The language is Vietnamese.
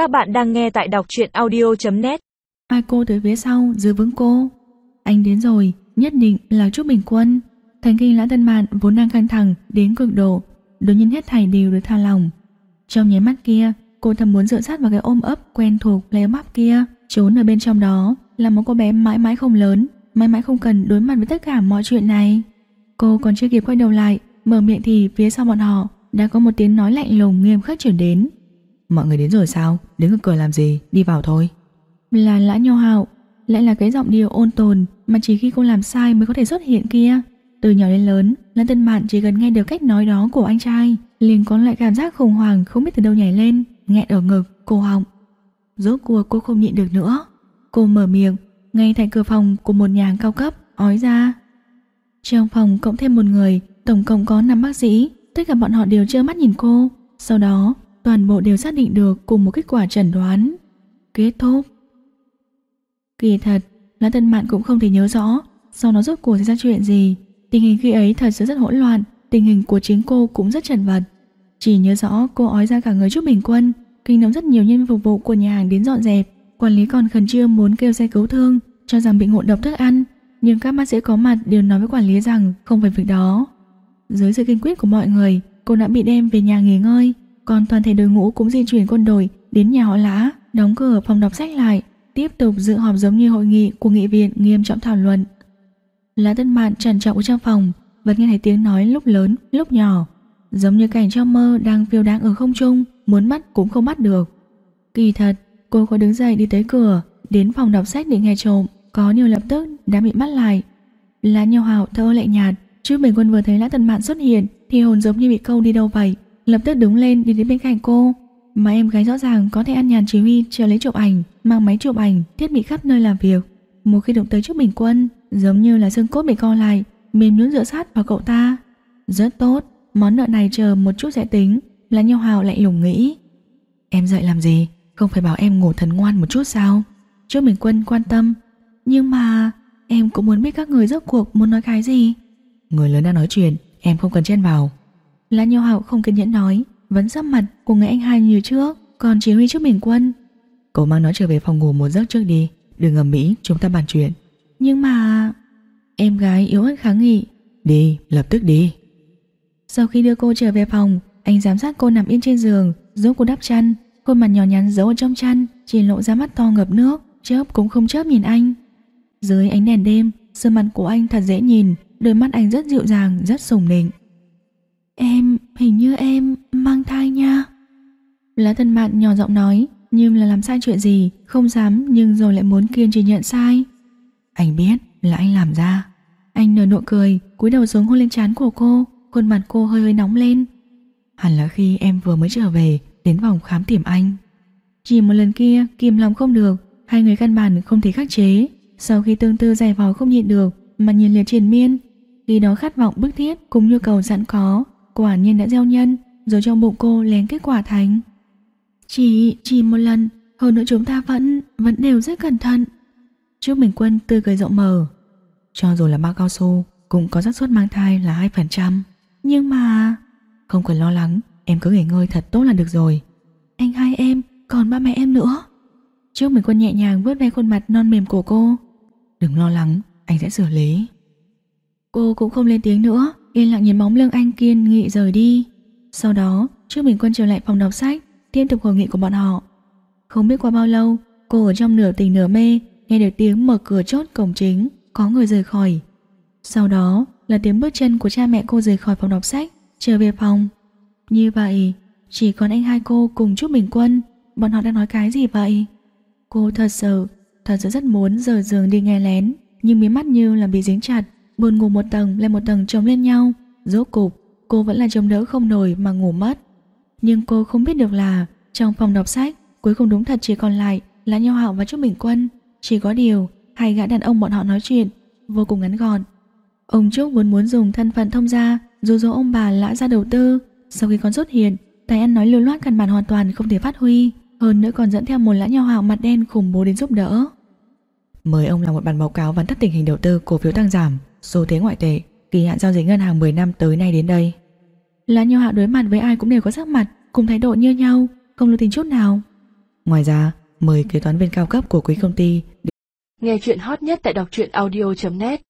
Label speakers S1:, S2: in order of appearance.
S1: Các bạn đang nghe tại đọc truyện audio.net
S2: Mai cô tới phía sau, giữ vững cô. Anh đến rồi, Nhất định là chúc bình quân. Thành kinh lã tân mạn vốn đang căng thẳng Đến cực độ, Đột nhiên hết thảy đều được tha lòng Trong nháy mắt kia, Cô thầm muốn dựa sát vào cái ôm ấp quen thuộc lấy ấm kia, Trốn ở bên trong đó, Là một cô bé mãi mãi không lớn, Mãi mãi không cần đối mặt với tất cả mọi chuyện này. Cô còn chưa kịp quay đầu lại, Mở miệng thì phía sau bọn họ Đã có một tiếng nói lạnh lùng nghiêm khắc chuyển đến.
S3: Mọi người đến rồi sao? Đứng ở cửa làm gì? Đi vào thôi.
S2: Là lã nho hạo, lại là cái giọng điệu ôn tồn mà chỉ khi cô làm sai mới có thể xuất hiện kia. Từ nhỏ đến lớn, Lãn Tân Mạn chỉ cần nghe được cách nói đó của anh trai, liền có lại cảm giác khủng hoảng không biết từ đâu nhảy lên, nghẹn ở ngực, cổ họng. Rốt cuộc cô không nhịn được nữa. Cô mở miệng, ngay tại cửa phòng của một nhà hàng cao cấp, ói ra. Trong phòng cộng thêm một người, tổng cộng có 5 bác sĩ, tất cả bọn họ đều trơ mắt nhìn cô. Sau đó, toàn bộ đều xác định được cùng một kết quả chẩn đoán. Kết thúc. Kỳ thật, Lã Tân Mạn cũng không thể nhớ rõ sau đó rốt cuộc xảy ra chuyện gì. Tình hình khi ấy thật sự rất hỗn loạn, tình hình của chính cô cũng rất chật vật. Chỉ nhớ rõ cô ói ra cả người chút bình quân, kinh động rất nhiều nhân viên phục vụ của nhà hàng đến dọn dẹp. Quản lý còn khẩn trương muốn kêu xe cứu thương, cho rằng bị ngộ độc thức ăn, nhưng các bác sĩ có mặt đều nói với quản lý rằng không phải việc đó. Dưới sự kiên quyết của mọi người, cô đã bị đem về nhà nghỉ ngơi, còn toàn thể đội ngũ cũng di chuyển quân đội đến nhà họ Lã, đóng cửa phòng đọc sách lại, tiếp tục dự họp giống như hội nghị của nghị viện nghiêm trọng thảo luận. Lã Tân Mạn trần trọng ở trong phòng, vẫn nghe thấy tiếng nói lúc lớn, lúc nhỏ, giống như cảnh trong mơ đang phiêu đáng ở không trung, muốn bắt cũng không bắt được. Kỳ thật, cô có đứng dậy đi tới cửa, đến phòng đọc sách để nghe trộm, có nhiều lập tức đã bị bắt lại. Lã Nhau Hạo thơ lệ nhạt, chứ bình quân vừa thấy Lã Tân Mạn xuất hiện thì hồn giống như bị câu đi đâu vậy, lập tức đứng lên đi đến bên cạnh cô. Mà em gái rõ ràng có thể ăn nhàn chỉ huy chờ lấy chụp ảnh, mang máy chụp ảnh, thiết bị khắp nơi làm việc. Một khi động tới trước bình quân, giống như là xương cốt bị co lại, mềm nhún dựa sát vào cậu ta. Rất tốt, món nợ này chờ một chút sẽ tính, là nhau hào lại lủng nghĩ.
S3: Em dậy làm gì? Không phải bảo em ngủ thần ngoan một chút sao?
S2: Trước bình quân quan tâm. Nhưng mà em cũng muốn biết các người rốt cuộc muốn nói cái gì.
S3: Người lớn đang nói chuyện, em không cần chen vào.
S2: Lã Nhiêu Hạo không kiên nhẫn nói, vẫn sắp mặt của người anh hai như trước, còn chỉ huy trước bình quân.
S3: Cậu mang nó trở về phòng ngủ một giấc trước đi, đừng ầm mỹ, chúng ta bàn chuyện.
S2: Nhưng mà... Em gái yếu ớt kháng nghị.
S3: Đi, lập tức đi.
S2: Sau khi đưa cô trở về phòng, anh giám sát cô nằm yên trên giường, giúp cô đắp chăn, khuôn mặt nhỏ nhắn giấu ở trong chăn, chỉ lộ ra mắt to ngập nước, chớp cũng không chớp nhìn anh. Dưới ánh đèn đêm, sơ mặt của anh thật dễ nhìn, đôi mắt anh rất dịu dàng, rất sùng nịnh. Hình như em mang thai nha. Lá thân mạn nhỏ giọng nói, nhưng là làm sai chuyện gì, không dám nhưng rồi lại muốn kiên trì nhận sai.
S3: Anh biết là anh làm ra.
S2: Anh nở nụ cười, cúi đầu xuống hôn lên trán của cô, khuôn mặt cô hơi hơi nóng lên.
S3: Hẳn là khi em vừa mới trở về, đến vòng khám tìm anh.
S2: Chỉ một lần kia, kìm lòng không được, hai người căn bản không thể khắc chế. Sau khi tương tư giải vò không nhịn được, mà nhìn liệt triển miên, khi đó khát vọng bức thiết cùng nhu cầu sẵn có, quả nhiên đã gieo nhân, rồi trong bụng cô lén kết quả thành. Chỉ, chỉ một lần, hơn nữa chúng ta vẫn, vẫn đều rất cẩn thận. Trước mình quân tươi cười rộng mở.
S3: Cho dù là bao cao su, cũng có xác suất mang thai là 2%.
S2: Nhưng mà...
S3: Không cần lo lắng, em cứ nghỉ ngơi thật tốt là được rồi.
S2: Anh hai em, còn ba mẹ em nữa. Trước mình quân nhẹ nhàng vớt ve khuôn mặt non mềm của cô.
S3: Đừng lo lắng, anh sẽ xử lý.
S2: Cô cũng không lên tiếng nữa, yên lặng nhìn bóng lưng anh kiên nghị rời đi. Sau đó, trước bình quân trở lại phòng đọc sách, tiếp tục hội nghị của bọn họ. Không biết qua bao lâu, cô ở trong nửa tình nửa mê, nghe được tiếng mở cửa chốt cổng chính, có người rời khỏi. Sau đó là tiếng bước chân của cha mẹ cô rời khỏi phòng đọc sách, trở về phòng. Như vậy, chỉ còn anh hai cô cùng chút bình quân, bọn họ đang nói cái gì vậy? Cô thật sự, thật sự rất muốn rời giường đi nghe lén, nhưng mí mắt như là bị dính chặt, buồn ngủ một tầng lên một tầng chồng lên nhau. Rốt cục, cô vẫn là chống đỡ không nổi mà ngủ mất. Nhưng cô không biết được là trong phòng đọc sách, cuối cùng đúng thật chỉ còn lại là nhau Hạo và Trúc Bình Quân. Chỉ có điều, hai gã đàn ông bọn họ nói chuyện vô cùng ngắn gọn. Ông Trúc vốn muốn dùng thân phận thông gia dù dỗ ông bà lã ra đầu tư. Sau khi con xuất hiện, tài ăn nói lưu loát căn bản hoàn toàn không thể phát huy. Hơn nữa còn dẫn theo một lã nhau Hạo mặt đen khủng bố đến giúp đỡ.
S3: Mời ông làm một bản báo cáo vắn tắt tình hình đầu tư cổ phiếu tăng giảm, số thế ngoại tệ, kỳ hạn giao dịch ngân hàng 10 năm tới nay đến đây.
S2: Lã Nho Hạo đối mặt với ai cũng đều có sắc mặt, cùng thái độ như nhau, không lưu tình chút nào. Ngoài ra, mời kế toán viên cao cấp của quý công ty
S1: Nghe chuyện hot nhất tại đọc truyện audio.net